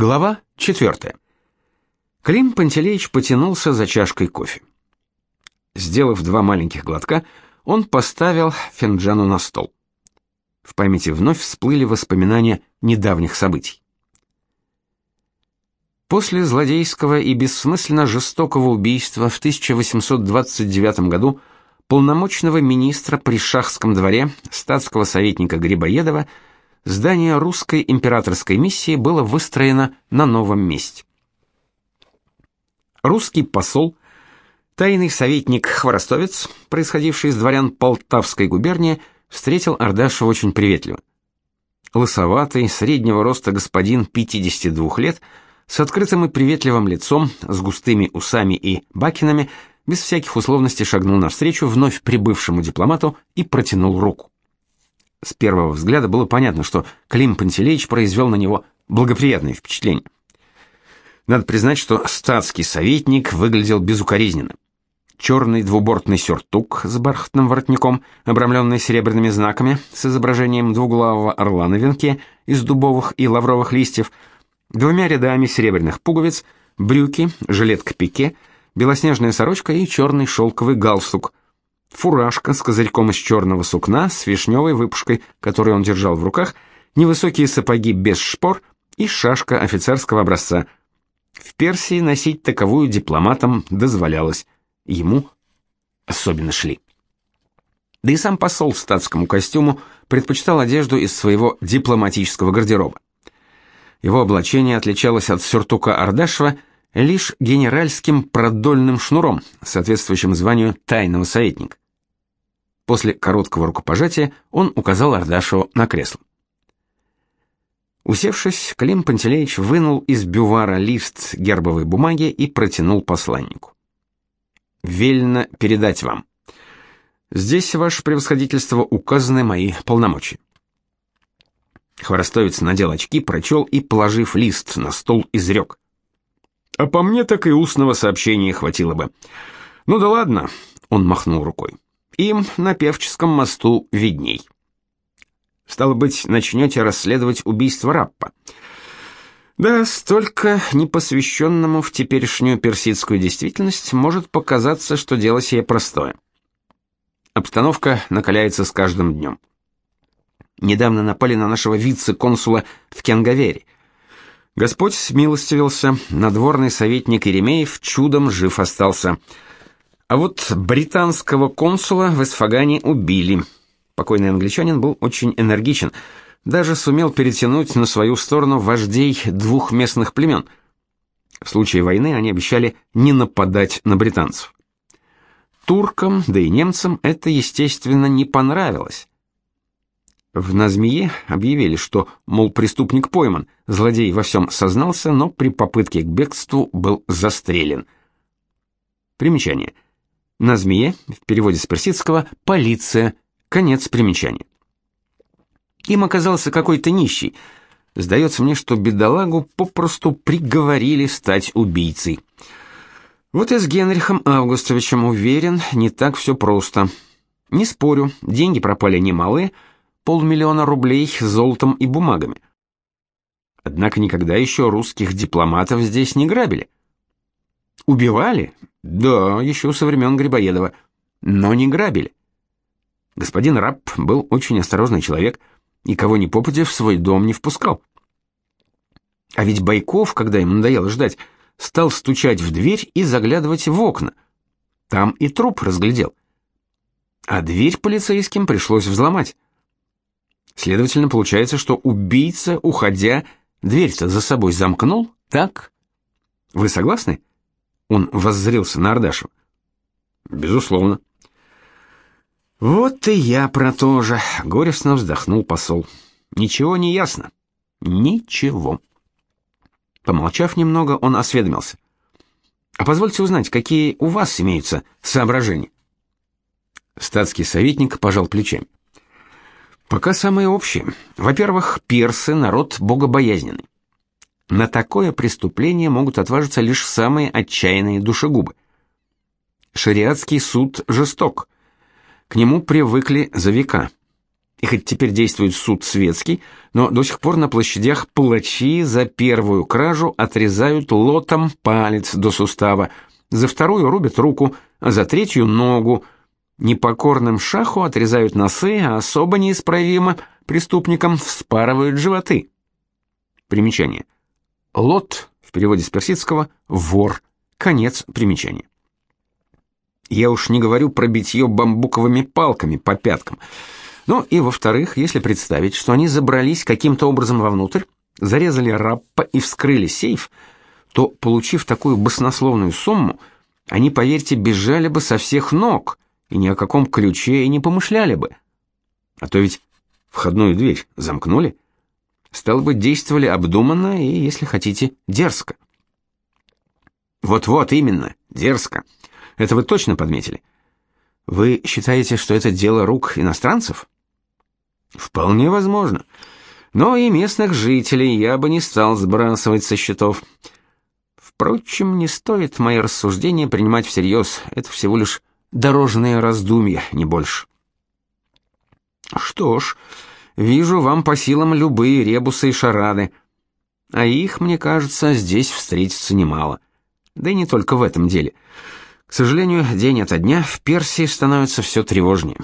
Глава 4. Клим Пантелеич потянулся за чашкой кофе. Сделав два маленьких глотка, он поставил финджану на стол. В памяти вновь всплыли воспоминания недавних событий. После злодейского и бессмысленно жестокого убийства в 1829 году полномочного министра при шахском дворе, статского советника Грибоедова, здание русской императорской миссии было выстроено на новом месте. Русский посол, тайный советник Хворостовец, происходивший из дворян Полтавской губернии, встретил Ардашева очень приветливо. Лысоватый, среднего роста господин 52 лет, с открытым и приветливым лицом, с густыми усами и бакинами, без всяких условностей шагнул навстречу вновь прибывшему дипломату и протянул руку. С первого взгляда было понятно, что Клим Пантелеич произвел на него благоприятное впечатление. Надо признать, что статский советник выглядел безукоризненно. Черный двубортный сюртук с бархатным воротником, обрамленный серебряными знаками с изображением двуглавого орла на венке из дубовых и лавровых листьев, двумя рядами серебряных пуговиц, брюки, жилетка-пике, белоснежная сорочка и черный шелковый галстук, фуражка с козырьком из черного сукна с вишневой выпушкой, которую он держал в руках, невысокие сапоги без шпор и шашка офицерского образца. В Персии носить таковую дипломатам дозволялось, ему особенно шли. Да и сам посол в статскому костюму предпочитал одежду из своего дипломатического гардероба. Его облачение отличалось от сюртука Ардашева лишь генеральским продольным шнуром, соответствующим званию тайного советника. После короткого рукопожатия он указал Ардашеву на кресло. Усевшись, Клим Пантелеич вынул из бювара лист гербовой бумаги и протянул посланнику. «Велено передать вам. Здесь, ваше превосходительство, указаны мои полномочия». Хворостовец надел очки, прочел и, положив лист на стол, изрек. «А по мне так и устного сообщения хватило бы. Ну да ладно», — он махнул рукой. «Им на Певческом мосту видней». Стало быть, начнете расследовать убийство Раппа. Да, столько непосвященному в теперешнюю персидскую действительность может показаться, что дело сие простое. Обстановка накаляется с каждым днем. Недавно напали на нашего вице-консула в Кенгавере. Господь смилостивился, надворный советник Еремеев чудом жив остался. А вот британского консула в Эсфагане убили. Покойный англичанин был очень энергичен, даже сумел перетянуть на свою сторону вождей двух местных племен. В случае войны они обещали не нападать на британцев. Туркам, да и немцам это, естественно, не понравилось. В Назмие объявили, что, мол, преступник пойман, злодей во всем сознался, но при попытке к бегству был застрелен. Примечание. Назмие, в переводе с персидского, полиция, конец примечания. Им оказался какой-то нищий. Сдается мне, что бедолагу попросту приговорили стать убийцей. Вот и с Генрихом Августовичем уверен, не так все просто. Не спорю, деньги пропали немалые, полмиллиона рублей золотом и бумагами. Однако никогда еще русских дипломатов здесь не грабили. Убивали? Да, еще со времен Грибоедова. Но не грабили. Господин Раб был очень осторожный человек, никого ни попадя в свой дом не впускал. А ведь Байков, когда ему надоело ждать, стал стучать в дверь и заглядывать в окна. Там и труп разглядел. А дверь полицейским пришлось взломать. Следовательно, получается, что убийца, уходя, дверь-то за собой замкнул, так? Вы согласны? Он воззрился на Ардашева. Безусловно. Вот и я про то же, горестно вздохнул посол. Ничего не ясно. Ничего. Помолчав немного, он осведомился: "А позвольте узнать, какие у вас имеются соображения?" Статский советник пожал плечами. Пока самые общие. Во-первых, персы народ богобоязненный. На такое преступление могут отважиться лишь самые отчаянные душегубы. Шариатский суд жесток. К нему привыкли за века. И хоть теперь действует суд светский, но до сих пор на площадях палачи за первую кражу отрезают лотом палец до сустава, за вторую рубят руку, а за третью ногу. Непокорным шаху отрезают носы, а особо неисправимо преступникам вспарывают животы. Примечание. Лот в переводе с персидского вор. Конец примечания. Я уж не говорю про битье бамбуковыми палками по пяткам. Ну и во-вторых, если представить, что они забрались каким-то образом вовнутрь, зарезали Раппа и вскрыли сейф, то, получив такую баснословную сумму, они, поверьте, бежали бы со всех ног и ни о каком ключе и не помышляли бы. А то ведь входную дверь замкнули. Стало быть, действовали обдуманно и, если хотите, дерзко. Вот-вот именно, дерзко. Это вы точно подметили? Вы считаете, что это дело рук иностранцев? Вполне возможно. Но и местных жителей я бы не стал сбрасывать со счетов. Впрочем, не стоит мои рассуждения принимать всерьез. Это всего лишь дорожные раздумья, не больше. Что ж, вижу вам по силам любые ребусы и шарады. А их, мне кажется, здесь встретится немало. Да и не только в этом деле. К сожалению, день ото дня в Персии становится все тревожнее.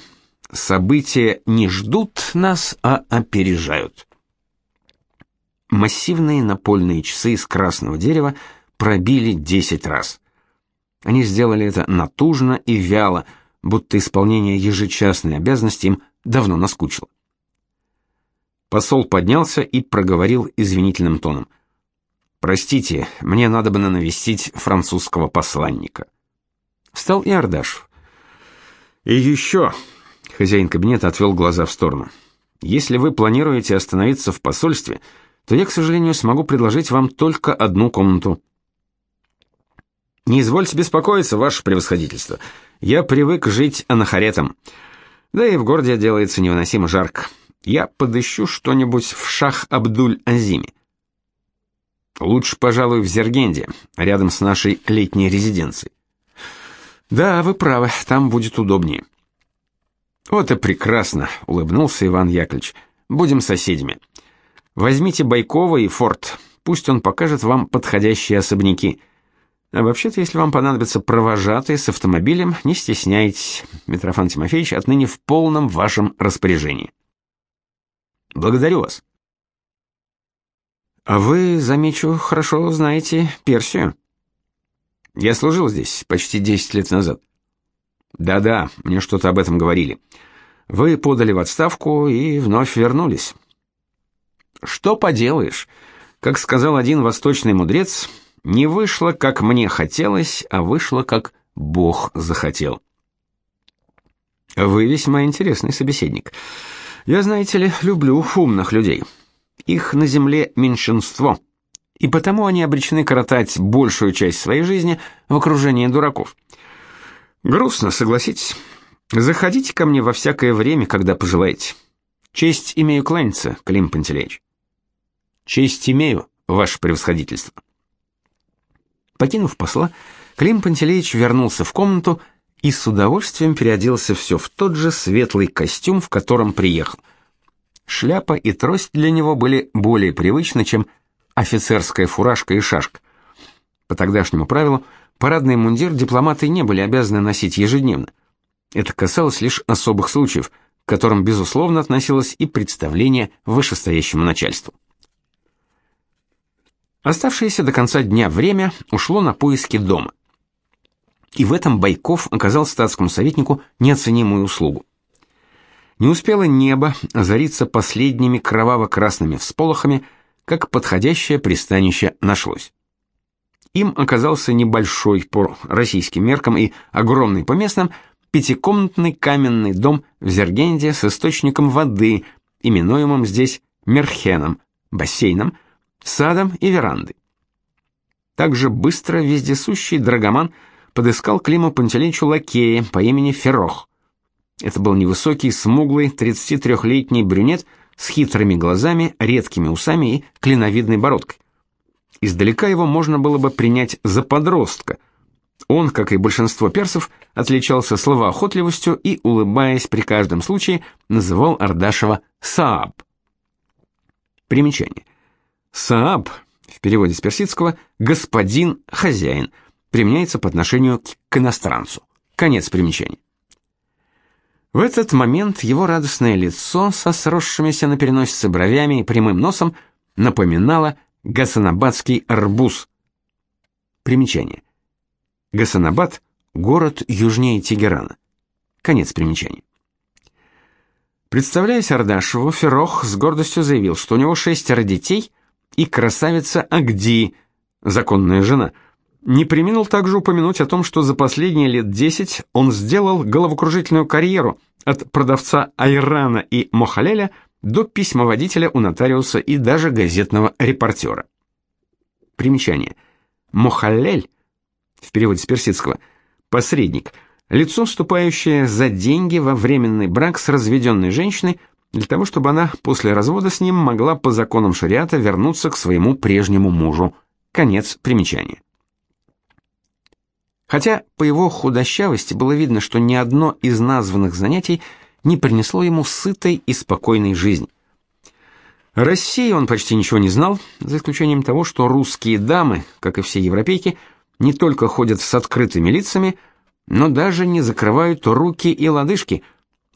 События не ждут нас, а опережают. Массивные напольные часы из красного дерева пробили 10 раз. Они сделали это натужно и вяло, будто исполнение ежечасной обязанности им давно наскучило. Посол поднялся и проговорил извинительным тоном: "Простите, мне надо бы навестить французского посланника" встал и Ардашев. И еще, хозяин кабинета отвел глаза в сторону. Если вы планируете остановиться в посольстве, то я, к сожалению, смогу предложить вам только одну комнату. Не извольте беспокоиться, ваше превосходительство. Я привык жить анахаретом. Да и в городе делается невыносимо жарко. Я подыщу что-нибудь в Шах-Абдуль-Азиме. Лучше, пожалуй, в Зергенде, рядом с нашей летней резиденцией. Да, вы правы, там будет удобнее. Вот и прекрасно, улыбнулся Иван Яковлевич. Будем соседями. Возьмите Байкова и Форт. Пусть он покажет вам подходящие особняки. А вообще-то, если вам понадобятся провожатые с автомобилем, не стесняйтесь. Митрофан Тимофеевич отныне в полном вашем распоряжении. Благодарю вас. А вы, замечу, хорошо знаете Персию. Я служил здесь почти 10 лет назад. Да-да, мне что-то об этом говорили. Вы подали в отставку и вновь вернулись. Что поделаешь? Как сказал один восточный мудрец, не вышло, как мне хотелось, а вышло, как Бог захотел. Вы весьма интересный собеседник. Я, знаете ли, люблю умных людей. Их на земле меньшинство и потому они обречены коротать большую часть своей жизни в окружении дураков. Грустно, согласитесь. Заходите ко мне во всякое время, когда пожелаете. Честь имею кланяться, Клим Пантелеич. Честь имею, ваше превосходительство. Покинув посла, Клим Пантелеич вернулся в комнату и с удовольствием переоделся все в тот же светлый костюм, в котором приехал. Шляпа и трость для него были более привычны, чем офицерская фуражка и шашка. По тогдашнему правилу, парадный мундир дипломаты не были обязаны носить ежедневно. Это касалось лишь особых случаев, к которым, безусловно, относилось и представление вышестоящему начальству. Оставшееся до конца дня время ушло на поиски дома. И в этом Байков оказал статскому советнику неоценимую услугу. Не успело небо озариться последними кроваво-красными всполохами, как подходящее пристанище нашлось. Им оказался небольшой по российским меркам и огромный по местным пятикомнатный каменный дом в Зергенде с источником воды, именуемым здесь Мерхеном, бассейном, садом и верандой. Также быстро вездесущий драгоман подыскал Климу Пантелеичу лакея по имени Ферох. Это был невысокий, смуглый, 33-летний брюнет с хитрыми глазами, редкими усами и клиновидной бородкой. Издалека его можно было бы принять за подростка. Он, как и большинство персов, отличался словоохотливостью и, улыбаясь при каждом случае, называл Ардашева «Сааб». Примечание. «Сааб» в переводе с персидского «господин, хозяин» применяется по отношению к иностранцу. Конец примечания. В этот момент его радостное лицо со сросшимися на переносице бровями и прямым носом напоминало гасанабадский арбуз. Примечание. Гасанабад – город южнее Тегерана. Конец примечания. Представляясь Ардашеву, Ферох с гордостью заявил, что у него шестеро детей и красавица Агди, законная жена. Не преминул также упомянуть о том, что за последние лет десять он сделал головокружительную карьеру от продавца айрана и мохалеля до письмоводителя у нотариуса и даже газетного репортера. Примечание. Мохалель в переводе с персидского, посредник, лицо, вступающее за деньги во временный брак с разведенной женщиной, для того, чтобы она после развода с ним могла по законам шариата вернуться к своему прежнему мужу. Конец примечания. Хотя по его худощавости было видно, что ни одно из названных занятий не принесло ему сытой и спокойной жизни. России он почти ничего не знал, за исключением того, что русские дамы, как и все европейки, не только ходят с открытыми лицами, но даже не закрывают руки и лодыжки,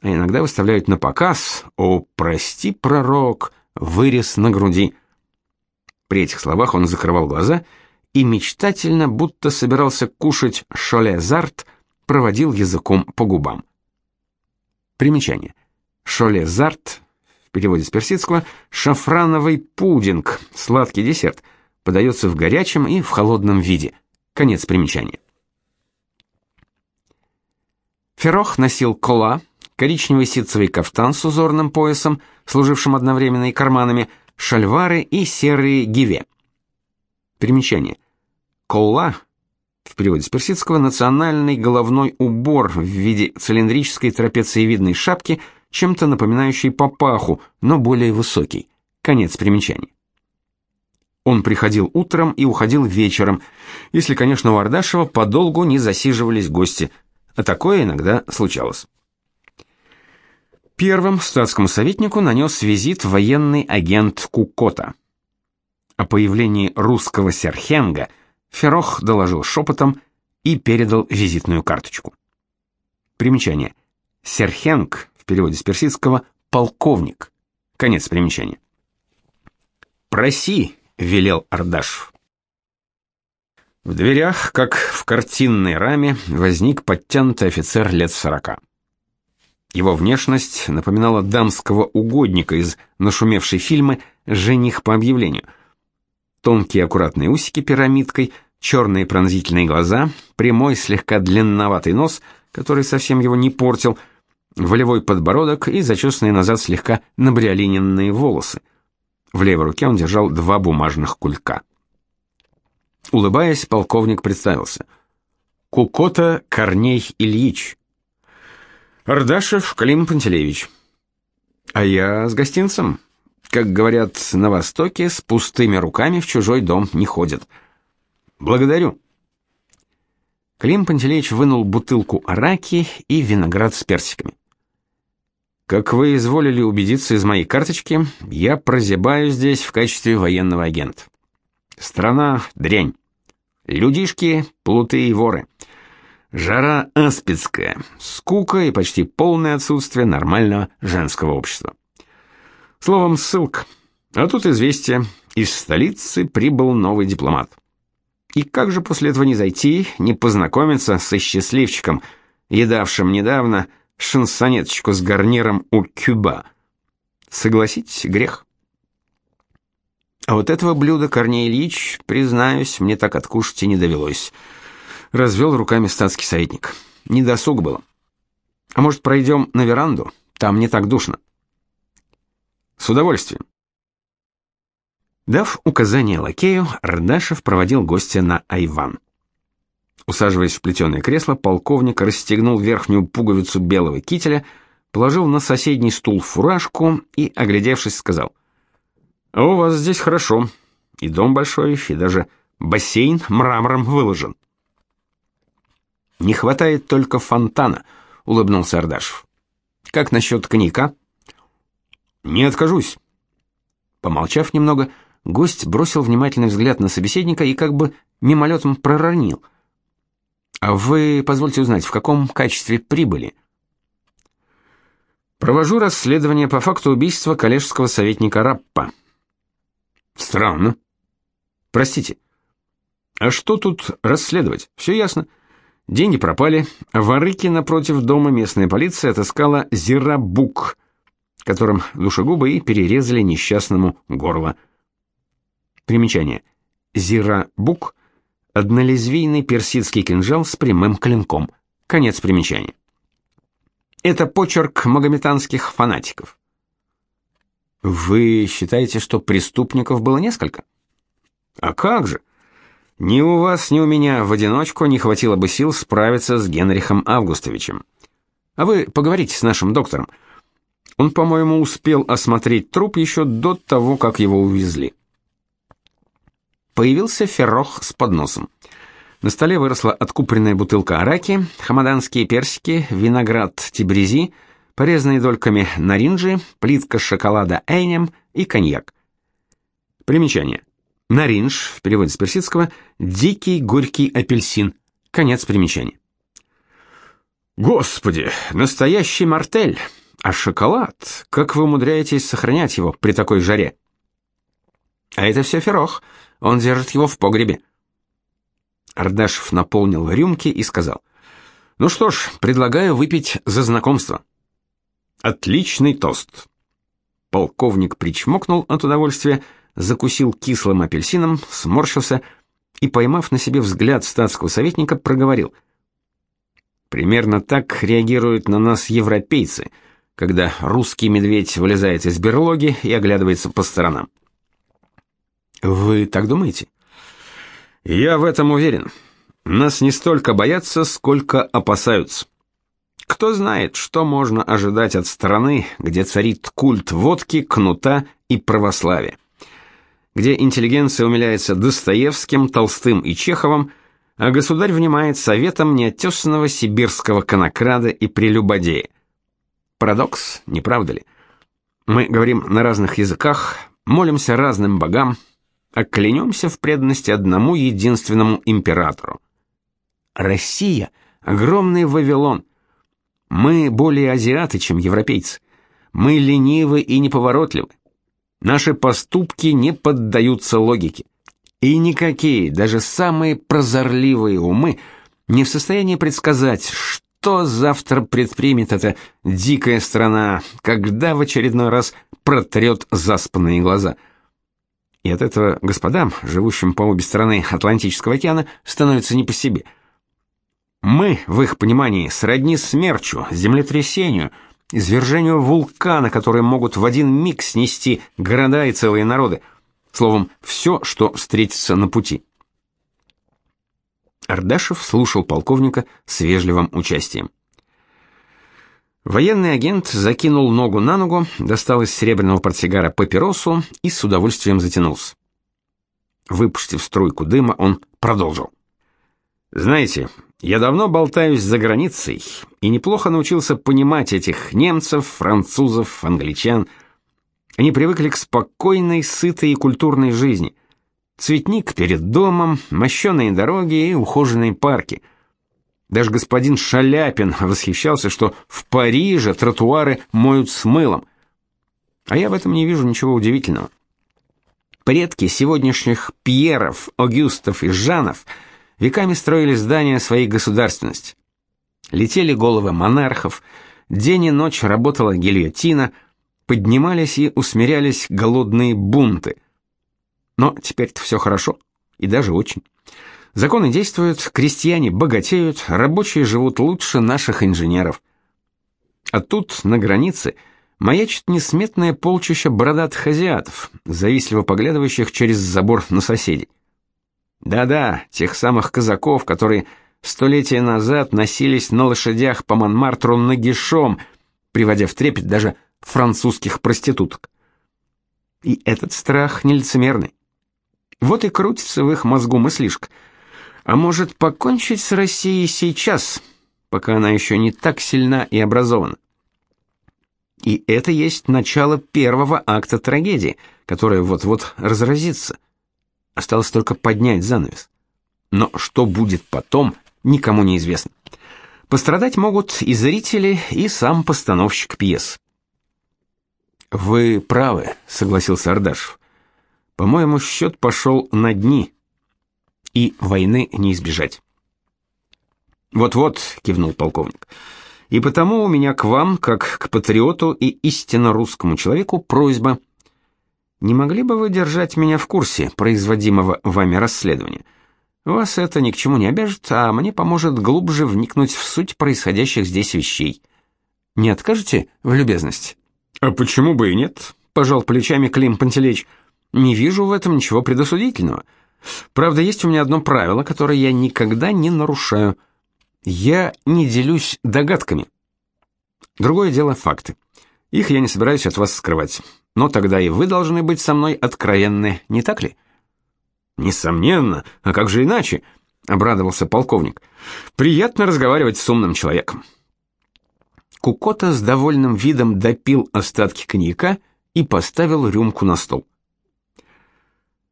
а иногда выставляют на показ «О, прости, пророк, вырез на груди». При этих словах он закрывал глаза и мечтательно, будто собирался кушать шолезарт, проводил языком по губам. Примечание. Шолезарт в переводе с персидского шафрановый пудинг, сладкий десерт, подается в горячем и в холодном виде. Конец примечания. Ферох носил кола, коричневый ситцевый кафтан с узорным поясом, служившим одновременно и карманами, шальвары и серые гиве. Примечание. Колла в переводе с персидского национальный головной убор в виде цилиндрической трапециевидной шапки, чем-то напоминающей папаху, но более высокий. Конец примечания. Он приходил утром и уходил вечером, если, конечно, у Ардашева подолгу не засиживались гости, а такое иногда случалось. Первым статскому советнику нанес визит военный агент Кукота. О появлении русского серхенга Ферох доложил шепотом и передал визитную карточку. Примечание. Серхенг в переводе с персидского полковник. Конец примечания. Проси, велел Ардашев. В дверях, как в картинной раме, возник подтянутый офицер лет сорока. Его внешность напоминала дамского угодника из нашумевшей фильмы «Жених по объявлению». Тонкие аккуратные усики пирамидкой, черные пронзительные глаза, прямой слегка длинноватый нос, который совсем его не портил, волевой подбородок и зачесанные назад слегка набриолиненные волосы. В левой руке он держал два бумажных кулька. Улыбаясь, полковник представился. Кукота Корней Ильич. Ардашев Клим Пантелеевич. А я с гостинцем. Как говорят на Востоке, с пустыми руками в чужой дом не ходят. Благодарю. Клим Пантелеич вынул бутылку араки и виноград с персиками. Как вы изволили убедиться из моей карточки, я прозябаю здесь в качестве военного агента. Страна дрянь. Людишки плуты и воры. Жара аспидская, скука и почти полное отсутствие нормального женского общества. Словом, ссылка. А тут известие: из столицы прибыл новый дипломат. И как же после этого не зайти, не познакомиться со счастливчиком, едавшим недавно шансонеточку с гарниром у Кюба. Согласитесь, грех. А вот этого блюда Корней Ильич, признаюсь, мне так откушать и не довелось. Развел руками статский советник. Не досуг было. А может, пройдем на веранду? Там не так душно. С удовольствием. Дав указание лакею, Рдашев проводил гостя на айван. Усаживаясь в плетеное кресло, полковник расстегнул верхнюю пуговицу белого кителя, положил на соседний стул фуражку и, оглядевшись, сказал: "А у вас здесь хорошо. И дом большой, и даже бассейн мрамором выложен". Не хватает только фонтана, улыбнулся Ардашев. Как насчет коньяка? Не откажусь. Помолчав немного, гость бросил внимательный взгляд на собеседника и как бы мимолетом проронил: "А вы, позвольте узнать, в каком качестве прибыли?" Провожу расследование по факту убийства коллежского советника Раппа. Странно. Простите. А что тут расследовать? Все ясно. Деньги пропали, в Арыке напротив дома местная полиция отыскала зирабук, которым душегубы и перерезали несчастному горло. Примечание. Зирабук — однолезвийный персидский кинжал с прямым клинком. Конец примечания. Это почерк магометанских фанатиков. Вы считаете, что преступников было несколько? А как же? Ни у вас, ни у меня в одиночку не хватило бы сил справиться с Генрихом Августовичем. А вы поговорите с нашим доктором. Он, по-моему, успел осмотреть труп еще до того, как его увезли. Появился Феррох с подносом. На столе выросла откупоренная бутылка араки, хамаданские персики, виноград тибризи, порезанные дольками наринджи, плитка шоколада эйнем и коньяк. Примечание. Наринж, в переводе с персидского, дикий горький апельсин. Конец примечания. Господи, настоящий мартель. А шоколад, как вы умудряетесь сохранять его при такой жаре? А это все Ферох. Он держит его в погребе. Ардашев наполнил рюмки и сказал: "Ну что ж, предлагаю выпить за знакомство". Отличный тост. Полковник причмокнул от удовольствия закусил кислым апельсином, сморщился и, поймав на себе взгляд статского советника, проговорил: Примерно так реагируют на нас европейцы, когда русский медведь вылезает из берлоги и оглядывается по сторонам. Вы так думаете? Я в этом уверен. Нас не столько боятся, сколько опасаются. Кто знает, что можно ожидать от страны, где царит культ водки, кнута и православия где интеллигенция умиляется Достоевским, Толстым и Чеховым, а государь внимает советам неотесанного сибирского конокрада и прелюбодея. Парадокс, не правда ли? Мы говорим на разных языках, молимся разным богам, а клянемся в преданности одному единственному императору. Россия — огромный Вавилон. Мы более азиаты, чем европейцы. Мы ленивы и неповоротливы. Наши поступки не поддаются логике. И никакие, даже самые прозорливые умы не в состоянии предсказать, что завтра предпримет эта дикая страна, когда в очередной раз протрет заспанные глаза. И от этого господам, живущим по обе стороны Атлантического океана, становится не по себе. Мы, в их понимании, сродни смерчу, землетрясению — извержению вулкана, которые могут в один миг снести города и целые народы. Словом, все, что встретится на пути. Ардашев слушал полковника с вежливым участием. Военный агент закинул ногу на ногу, достал из серебряного портсигара папиросу и с удовольствием затянулся. Выпустив струйку дыма, он продолжил. Знаете, я давно болтаюсь за границей и неплохо научился понимать этих немцев, французов, англичан. Они привыкли к спокойной, сытой и культурной жизни. Цветник перед домом, мощеные дороги и ухоженные парки. Даже господин Шаляпин восхищался, что в Париже тротуары моют с мылом. А я в этом не вижу ничего удивительного. Предки сегодняшних Пьеров, Огюстов и Жанов – Веками строили здания своей государственности. Летели головы монархов, день и ночь работала гильотина, поднимались и усмирялись голодные бунты. Но теперь-то все хорошо, и даже очень. Законы действуют, крестьяне богатеют, рабочие живут лучше наших инженеров. А тут, на границе, маячит несметное полчища бородатых азиатов, завистливо поглядывающих через забор на соседей. Да-да, тех самых казаков, которые столетия назад носились на лошадях по Монмартру нагишом, приводя в трепет даже французских проституток. И этот страх нелицемерный. Вот и крутится в их мозгу мыслишка. А может, покончить с Россией сейчас, пока она еще не так сильна и образована? И это есть начало первого акта трагедии, которая вот-вот разразится. Осталось только поднять занавес. Но что будет потом, никому не известно. Пострадать могут и зрители, и сам постановщик пьес. Вы правы, согласился Ардашев. По-моему, счет пошел на дни, и войны не избежать. Вот-вот, кивнул полковник. И потому у меня к вам, как к патриоту и истинно русскому человеку, просьба: не могли бы вы держать меня в курсе производимого вами расследования? Вас это ни к чему не обяжет, а мне поможет глубже вникнуть в суть происходящих здесь вещей. Не откажете в любезности? А почему бы и нет? пожал плечами Клим Пантелеич. Не вижу в этом ничего предосудительного. Правда, есть у меня одно правило, которое я никогда не нарушаю. Я не делюсь догадками. Другое дело факты. Их я не собираюсь от вас скрывать. Но тогда и вы должны быть со мной откровенны, не так ли? Несомненно, а как же иначе? обрадовался полковник. Приятно разговаривать с умным человеком. Кукота с довольным видом допил остатки коньяка и поставил рюмку на стол.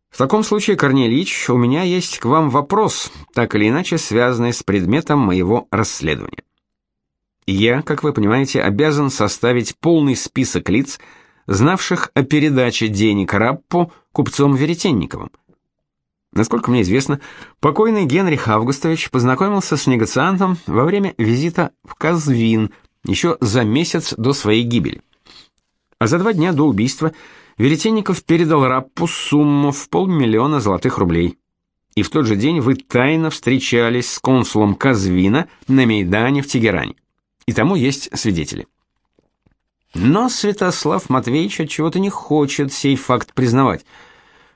В таком случае, Корней Ильич, у меня есть к вам вопрос, так или иначе связанный с предметом моего расследования. Я, как вы понимаете, обязан составить полный список лиц, знавших о передаче денег Раппу купцом Веретенниковым. Насколько мне известно, покойный Генрих Августович познакомился с негациантом во время визита в Казвин еще за месяц до своей гибели. А за два дня до убийства Веретенников передал Раппу сумму в полмиллиона золотых рублей. И в тот же день вы тайно встречались с консулом Казвина на Мейдане в Тегеране. И тому есть свидетели. Но Святослав Матвеевич от чего-то не хочет сей факт признавать –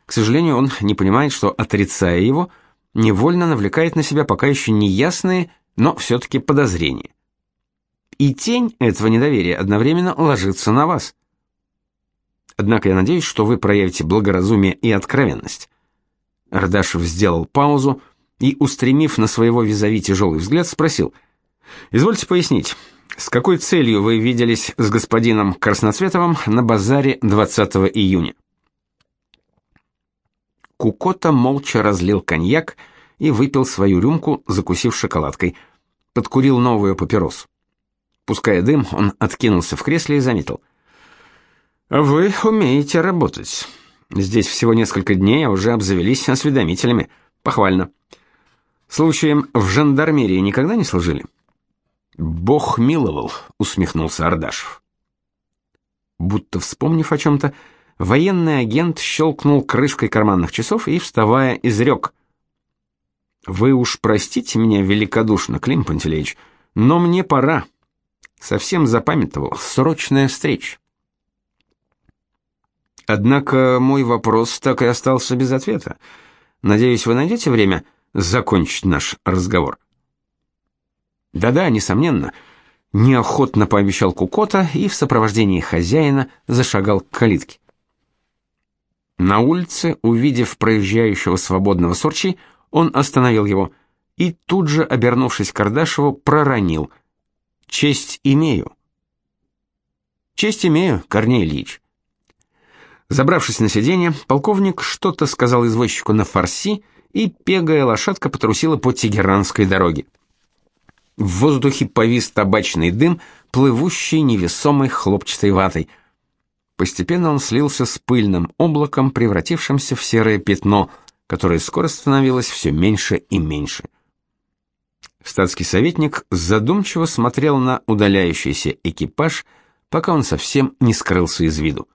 к сожалению, он не понимает, что отрицая его, невольно навлекает на себя пока еще неясные, но все таки подозрения. И тень этого недоверия одновременно ложится на вас. Однако я надеюсь, что вы проявите благоразумие и откровенность. Ардашев сделал паузу и, устремив на своего визави тяжелый взгляд, спросил: "Извольте пояснить, с какой целью вы виделись с господином Красноцветовым на базаре 20 июня?" Кукота молча разлил коньяк и выпил свою рюмку, закусив шоколадкой. Подкурил новую папиросу. Пуская дым, он откинулся в кресле и заметил: "А вы умеете работать. Здесь всего несколько дней, а уже обзавелись осведомителями. Похвально. Случаем в жандармерии никогда не служили?" Бог миловал, усмехнулся Ардашев. Будто вспомнив о чем то военный агент щелкнул крышкой карманных часов и, вставая, изрек. «Вы уж простите меня великодушно, Клим Пантелеич, но мне пора. Совсем запамятовал. Срочная встреча». Однако мой вопрос так и остался без ответа. Надеюсь, вы найдете время закончить наш разговор. Да-да, несомненно, неохотно пообещал Кукота и в сопровождении хозяина зашагал к калитке. На улице, увидев проезжающего свободного Сорчи, он остановил его и тут же, обернувшись к Кардашеву, проронил: "Честь имею". "Честь имею, Корней Ильич". Забравшись на сиденье, полковник что-то сказал извозчику на фарси, и пегая лошадка потрусила по Тегеранской дороге. В воздухе повис табачный дым, плывущий невесомой хлопчатой ватой – Постепенно он слился с пыльным облаком, превратившимся в серое пятно, которое скоро становилось все меньше и меньше. Статский советник задумчиво смотрел на удаляющийся экипаж, пока он совсем не скрылся из виду.